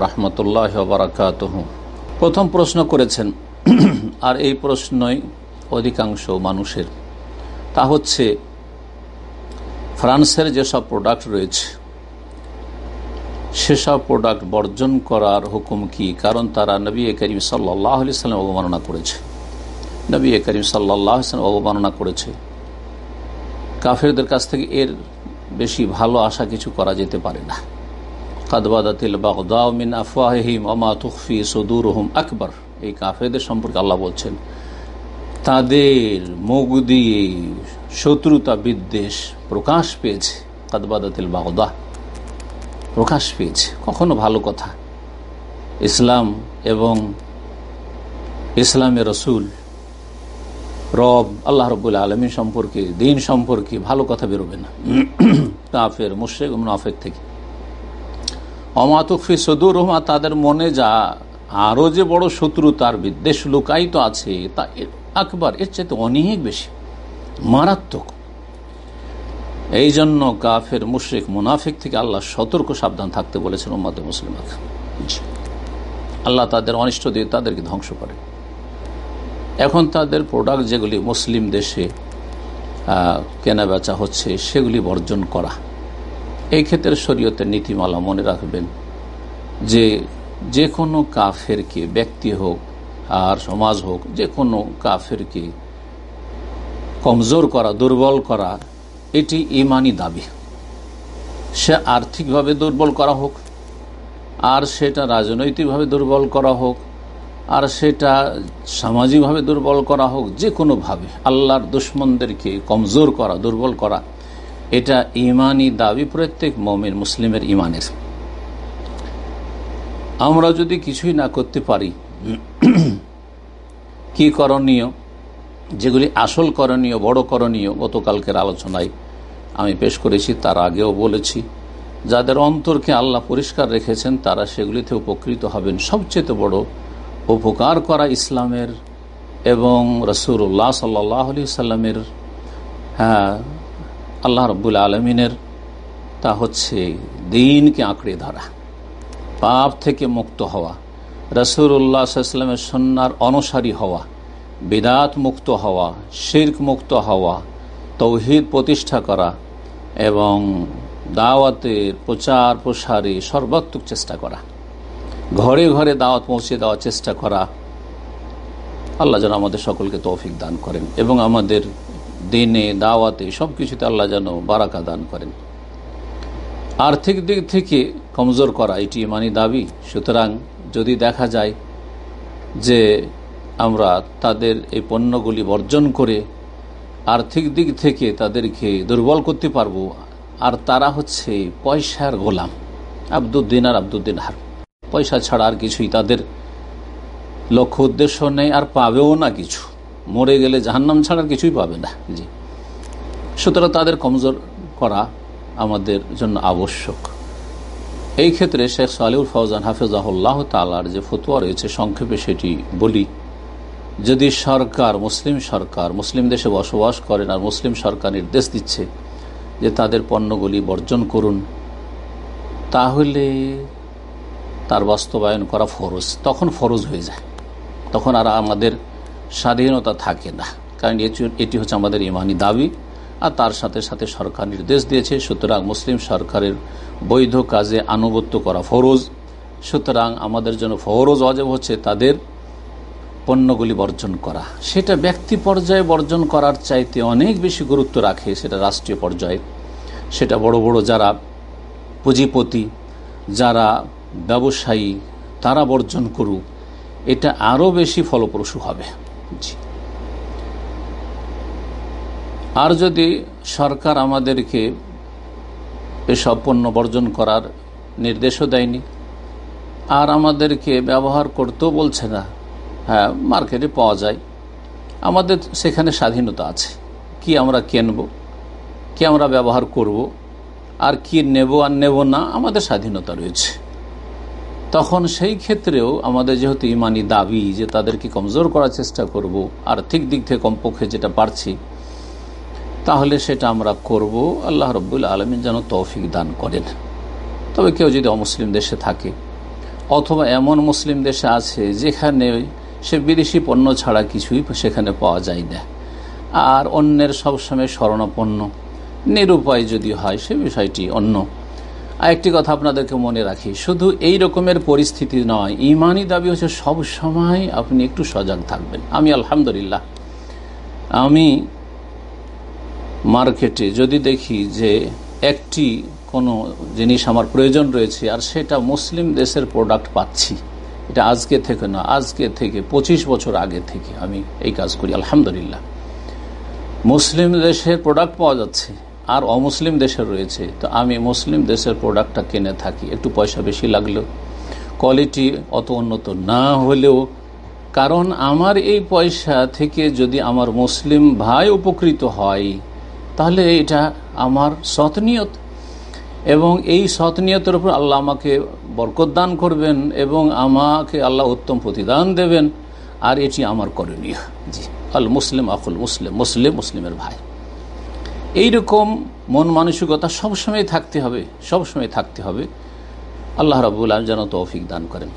রহমতুল্লাহ বারাকাত প্রথম প্রশ্ন করেছেন, আর এই প্রশ্নই অধিকাংশ মানুষের। তা হচ্ছে, ফ্রান্সের যেসব প্রোডাক্ট রয়েছে, সেসব প্রোডাক্ট বর্জন করার হুকুম কি? কারণ তারা নবী করিম সাল্লাহ আলি সাল্লাম অবমাননা করেছে। নবী করিম সাল্লাহ সাল্লাম অবমাননা করেছে। কাফেরদের কাছ থেকে এর বেশি ভালো আশা কিছু করা যেতে পারে না। কাদবাদাতিল বাগদাউমিন আফওয়াহিম অমা তুফি সদুরহম আকবর এই কাফেরদের সম্পর্কে আল্লাহ বলছেন, তাদের মুখ দিয়ে শত্রুতা বিদ্বেষ প্রকাশ পেয়েছে। কাদবাদাতিল বাগদা প্রকাশ পেয়েছে। কখনো ভালো কথা। ইসলাম এবং ইসলামের রসুল, রব, আল্লাহ রবুল্লা আলমী সম্পর্কে, দিন সম্পর্কে ভালো কথা বেরোবে না। কাফের মুশেক মুনাফের থেকে। অমাতুফি সদুর রহমা তাদের মনে যা আরও যে বড় শত্রু, তার বিদ্বেষ লুকায়িত আছে, তা আকবার এর চাইতে অনেক বেশি, মারাত্মক। এই জন্য কাফের, মুশ্রিক, মুনাফিক থেকে আল্লাহ সতর্ক, সাবধান থাকতে বলেছেন উম্মাদ মুসলিম আল্লাহ তাদের অনিষ্ট দিয়ে তাদেরকে ধ্বংস করে। এখন তাদের প্রোডাক্ট যেগুলি মুসলিম দেশে কেনা বেচা হচ্ছে, সেগুলি বর্জন করা। এই ক্ষেত্রে শরীয়তের নীতিমালা মনে রাখবেন যে যে কোনো কাফেরকে, ব্যক্তি হোক আর সমাজ হোক যে কোনো কাফেরকে কমজোর করা, দুর্বল করা, এটি ইমানি দাবি। সে আর্থিকভাবে দুর্বল করা হোক, আর সেটা রাজনৈতিকভাবে দুর্বল করা হোক, আর সেটা সামাজিকভাবে দুর্বল করা হোক যে কোনোভাবে আল্লাহর দুশ্মনদেরকে কমজোর করা, দুর্বল করা এটা ইমানি দাবি প্রত্যেক মমিন মুসলিমের ইমানের। আমরা যদি কিছুই না করতে পারি, কি করণীয়? যেগুলি আসল করণীয়, বড় করণীয়, গতকালকের আলোচনায় আমি পেশ করেছি, তার আগেও বলেছি। যাদের অন্তরকে আল্লাহ পরিষ্কার রেখেছেন, তারা সেগুলিতে উপকৃত হবেন। সবচেয়ে বড় উপকার করা ইসলামের এবং রসুল্লাহ সাল্লাহ আলি সাল্লামের হ্যাঁ আল্লাহ রব্বুল আলমিনের তা হচ্ছে দিনকে আঁকড়ে ধরা, পাপ থেকে মুক্ত হওয়া রসুল্লাহ সাল্লামের সন্ন্যার অনুসারী হওয়া, বিদাত মুক্ত হওয়া, শির্ক মুক্ত হওয়া, তৌহিদ প্রতিষ্ঠা করা এবং দাওয়াতের প্রচার প্রসারে সর্বাত্মক চেষ্টা করা, ঘরে ঘরে দাওয়াত পৌঁছে দেওয়ার চেষ্টা করা, আল্লাহ যেন আমাদের সকলকে তৌফিক দান করেন এবং আমাদের দিনে, দাওয়াতে সব কিছুতে আল্লাহ যেন বারাকা দান করেন। আর্থিক দিক থেকে কমজোর করা এটি মানি দাবি। সুতরাং যদি দেখা যায় যে আমরা তাদের এই পণ্যগুলি বর্জন করে আর্থিক দিক থেকে তাদেরকে দুর্বল করতে পারব, আর তারা হচ্ছে পয়সার গোলাম। আব্দুদ্দিন আর আব্দুদ্দিন হার। পয়সা ছাড়া আর কিছুই তাদের লক্ষ্য, উদ্দেশ্য নেই, আর পাবেও না কিছু। মরে গেলে জাহান্নাম ছাড়া কিছুই পাবে না। জি। সুতরাং তাদের কমজোর করা আমাদের জন্য আবশ্যক। এই ক্ষেত্রে শেখ সালিউল ফৌজান হাফিজাহুল্লাহ তালার যে ফতুয়া রয়েছে, সংক্ষেপে সেটি বলি। যদি সরকার, মুসলিম সরকার, মুসলিম দেশে বসবাস করেন আর মুসলিম সরকার নির্দেশ দিচ্ছে যে তাদের পণ্যগুলি বর্জন করুন, তাহলে তার বাস্তবায়ন করা ফরজ। তখন ফরজ হয়ে যায়। তখন আর আমাদের স্বাধীনতা থাকে না। কারণ এটি হচ্ছে আমাদের ইমানি দাবি। আর তার সাথে সাথে সরকার নির্দেশ দিয়েছে, সুতরাং মুসলিম সরকারের বৈধ কাজে আনুগত্য করা ফরজ। সুতরাং আমাদের জন্য ফরজ অজেব হচ্ছে তাদের পণ্যগুলি বর্জন করা। সেটা ব্যক্তি পর্যায়ে বর্জন করার চাইতে অনেক বেশি গুরুত্ব রাখে সেটা রাষ্ট্রীয় পর্যায়ে। সেটা বড় বড় যারা পুঁজিপতি, যারা ব্যবসায়ী, তারা বর্জন করুক। এটা আরও বেশি ফলপ্রসূ হবে। আর যদি সরকার আমাদেরকে এসব পণ্য বর্জন করার নির্দেশও দেয়নি, আর আমাদেরকে ব্যবহার করতেও বলছে না হ্যাঁ মার্কেটে পাওয়া যায়, আমাদের সেখানে স্বাধীনতা আছে, কি আমরা কেনব কি আমরা ব্যবহার করব, আর কি নেব আর নেব না, আমাদের স্বাধীনতা রয়েছে। তখন সেই ক্ষেত্রেও আমাদের যেহেতু ইমানি দাবি যে তাদেরকে কমজোর করার চেষ্টা করব আর্থিক দিক থেকে কমপক্ষে যেটা পারছি, তাহলে সেটা আমরা করব। আল্লাহ রব্বুল আলমিন যেন তৌফিক দান করেন। তবে কেউ যদি অমুসলিম দেশে থাকে, অথবা এমন মুসলিম দেশে আছে যেখানে সে বিদেশি পণ্য ছাড়া কিছুই সেখানে পাওয়া যায় না, আর অন্যের সবসময় স্মরণাপন্ন, নিরুপায় যদি হয় সে বিষয়টি অন্য। আরেকটি কথা আপনাদেরকে মনে রাখি। শুধু এই রকমের পরিস্থিতি নয়, ইমানি দাবি হচ্ছে সব সময় আপনি একটু সজাগ থাকবেন। আমি আলহামদুলিল্লাহ। আমি মার্কেটে যদি দেখি যে একটি কোনো জিনিস আমার প্রয়োজন রয়েছে আর সেটা মুসলিম দেশের প্রোডাক্ট পাচ্ছি, এটা আজকে থেকে না, আজকে থেকে ২৫ বছর আগে থেকে আমি এই কাজ করি, আলহামদুলিল্লাহ। মুসলিম দেশের প্রোডাক্ট পাওয়া যাচ্ছে আর অমুসলিম দেশের রয়েছে। তো আমি মুসলিম দেশের প্রোডাক্টটা কিনে থাকি। একটু পয়সা বেশি লাগলেও কোয়ালিটি অত উন্নত না হলেও, কারণ আমার এই পয়সা থেকে যদি আমার মুসলিম ভাই উপকৃত হয়, তাহলে এটা আমার সতনিয়ত এবং এই সতনিয়তের উপর আল্লাহ আমাকে বরকত দান করবেন এবং আমাকে আল্লাহ উত্তম প্রতিদান দেবেন। আর এটি আমার করণীয়। জি। আল মুসলিম আকুল মুসলিম মুসলিম, মুসলিমের ভাই। এইরকম মন মানসিকতা সবসময় থাকতে হবে, সবসময় থাকতে হবে। আল্লাহ রাবুল আলম যেন তৌফিক দান করেন।